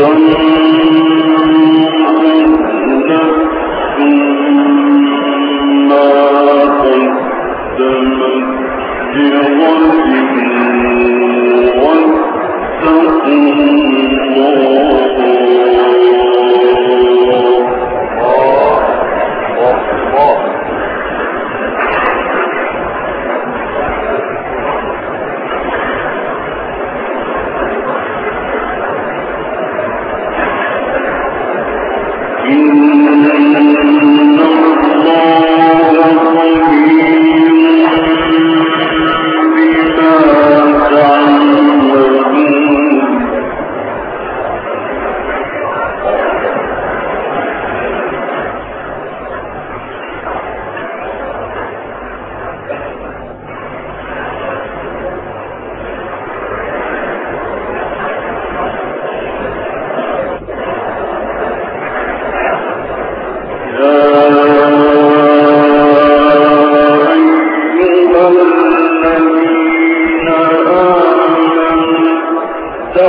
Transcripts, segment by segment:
i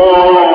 الله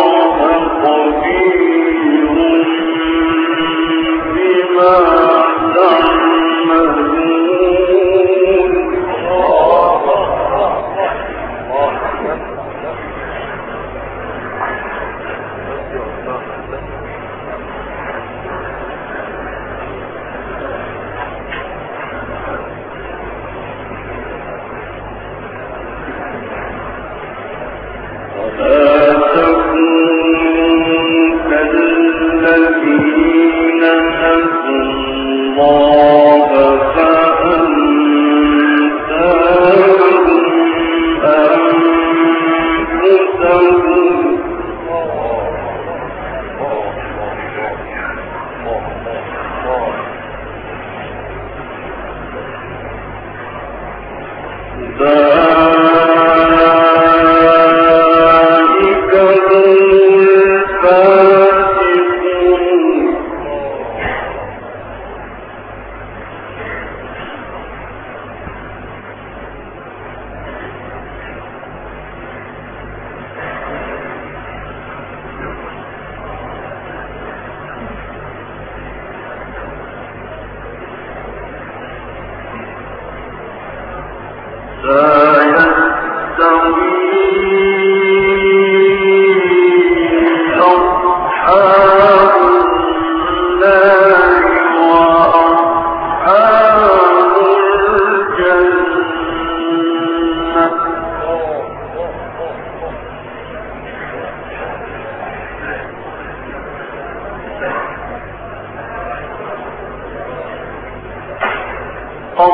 أصحاب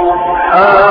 آه.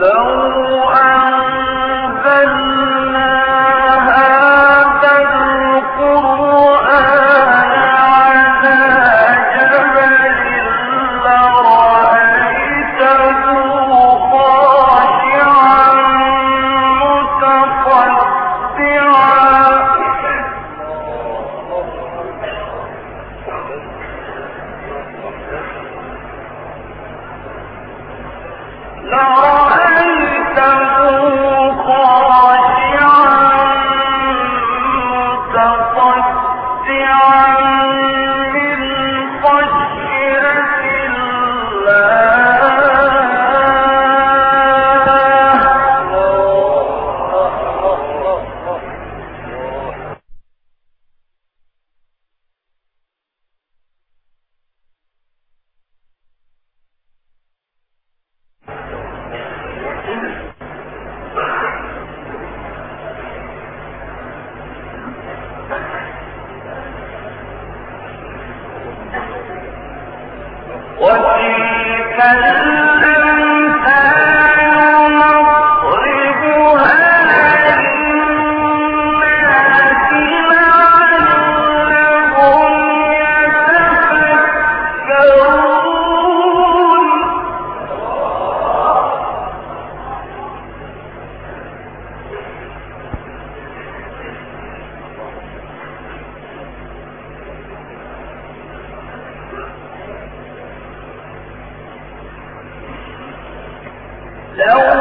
No. وتلك لو